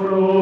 Lord.